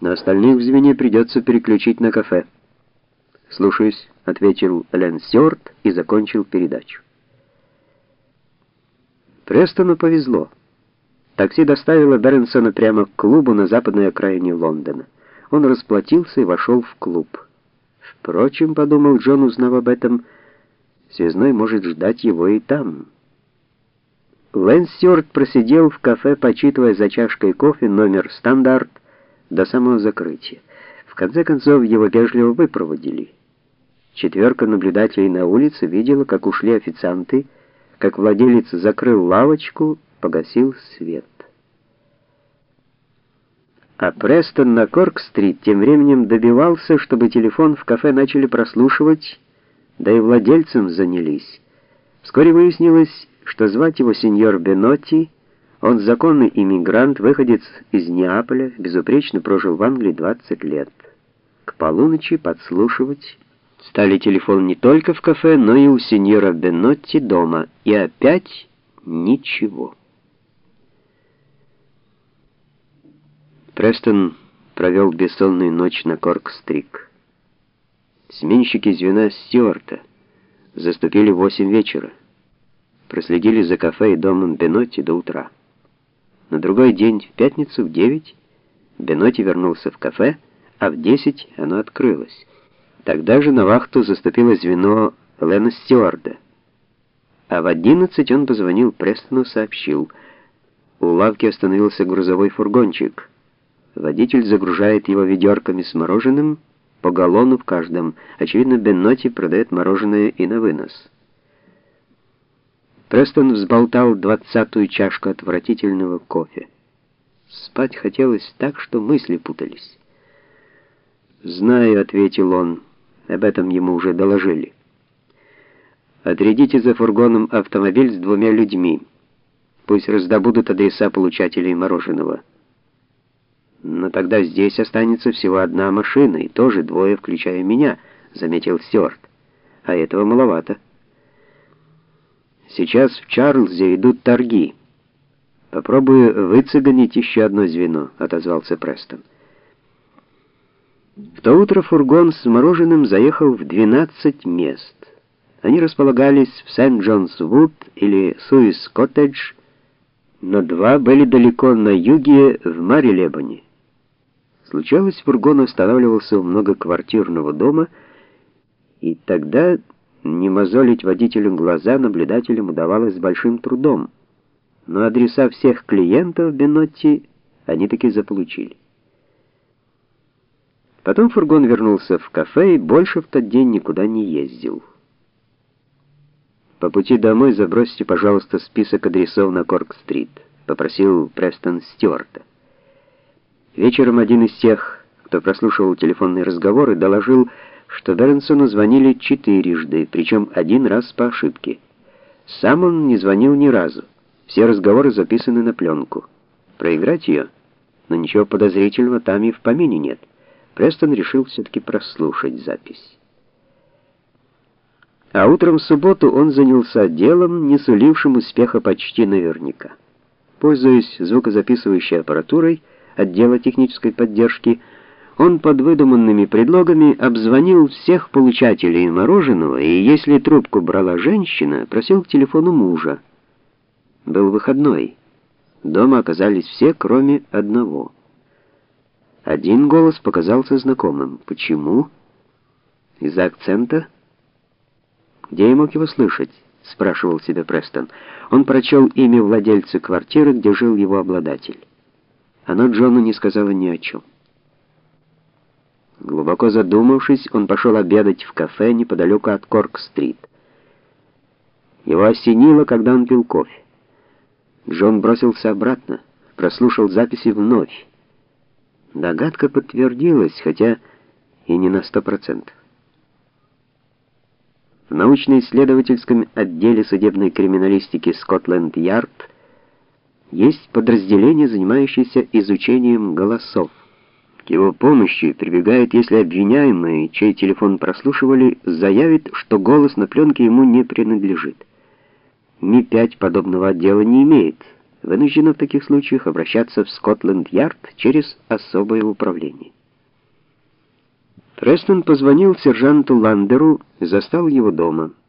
На остальных в звене придется переключить на кафе. «Слушаюсь», — ответил Лен Стюарт и закончил передачу. Престону повезло. Такси доставило Бернсона прямо к клубу на западной окраине Лондона. Он расплатился и вошел в клуб. Впрочем, подумал Джон, узнав об этом, связной может ждать его и там. Лэн Стюарт просидел в кафе, почитывая за чашкой кофе номер «Стандарт» до самого закрытия. В конце концов, его вежливо выпроводили. Четверка наблюдателей на улице видела, как ушли официанты, как владелец закрыл лавочку, погасил свет. А Престон на Корк-стрит тем временем добивался, чтобы телефон в кафе начали прослушивать, да и владельцем занялись. Вскоре выяснилось, что звать его сеньор Бенотти, он законный иммигрант, выходец из Неаполя, безупречно прожил в Англии 20 лет. К полуночи подслушивать стали телефон не только в кафе, но и у сеньора Бенотти дома, и опять ничего. Престон провел бессонную ночь на Корк-стрик. Сменщики звена Стюарта заступили в восемь вечера. Проследили за кафе и домом Бенотти до утра. На другой день, в пятницу, в девять, Бенотти вернулся в кафе, а в десять оно открылось. Тогда же на вахту заступило звено Лена Стюарда. А в одиннадцать он позвонил Престону, сообщил. У лавки остановился грузовой фургончик — Водитель загружает его ведерками с мороженым, по галлону в каждом. Очевидно, Бенноти продает мороженое и на вынос. Престон взболтал двадцатую чашку отвратительного кофе. Спать хотелось так, что мысли путались. «Знаю», — ответил он, — «об этом ему уже доложили». «Отрядите за фургоном автомобиль с двумя людьми. Пусть раздобудут адреса получателей мороженого». Но тогда здесь останется всего одна машина, и тоже двое, включая меня, заметил Стюарт. А этого маловато. Сейчас в Чарльзе идут торги. Попробую выцеганить еще одно звено, отозвался Престон. В то утро фургон с мороженым заехал в 12 мест. Они располагались в Сент-Джонс-Вуд или Суис-Коттедж, но два были далеко на юге, в Марилебоне. Случалось, фургон останавливался у многоквартирного дома, и тогда не мозолить водителю глаза наблюдателям удавалось с большим трудом. Но адреса всех клиентов Бенотти они таки заполучили. Потом фургон вернулся в кафе и больше в тот день никуда не ездил. «По пути домой забросьте, пожалуйста, список адресов на Корк-стрит», — попросил Престон Стюарта. Вечером один из тех, кто прослушивал телефонные разговоры, доложил, что Бернсону звонили четырежды, причем один раз по ошибке. Сам он не звонил ни разу. Все разговоры записаны на пленку. Проиграть ее? Но ничего подозрительного там и в помине нет. Престон решил все-таки прослушать запись. А утром в субботу он занялся делом, не сулившим успеха почти наверняка. Пользуясь звукозаписывающей аппаратурой, отдела технической поддержки, он под выдуманными предлогами обзвонил всех получателей мороженого, и если трубку брала женщина, просил к телефону мужа. Был выходной. Дома оказались все, кроме одного. Один голос показался знакомым. Почему? Из-за акцента? Где я мог его слышать? спрашивал себя Престон. Он прочел имя владельца квартиры, где жил его обладатель. Оно Джону не сказала ни о чем. Глубоко задумавшись, он пошел обедать в кафе неподалеку от Корк-стрит. Его осенило, когда он пил кофе. Джон бросился обратно, прослушал записи вновь. Догадка подтвердилась, хотя и не на сто процентов. В научно-исследовательском отделе судебной криминалистики Скотленд-Ярд есть подразделение, занимающееся изучением голосов. К его помощи прибегает, если обвиняемый, чей телефон прослушивали, заявит, что голос на пленке ему не принадлежит. Ми-5 подобного отдела не имеет. вынуждена в таких случаях обращаться в Скотланд-Ярд через особое управление. Престон позвонил сержанту Ландеру и застал его дома.